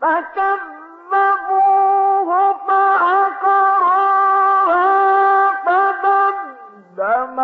فكذبوه فعقروها فدمدم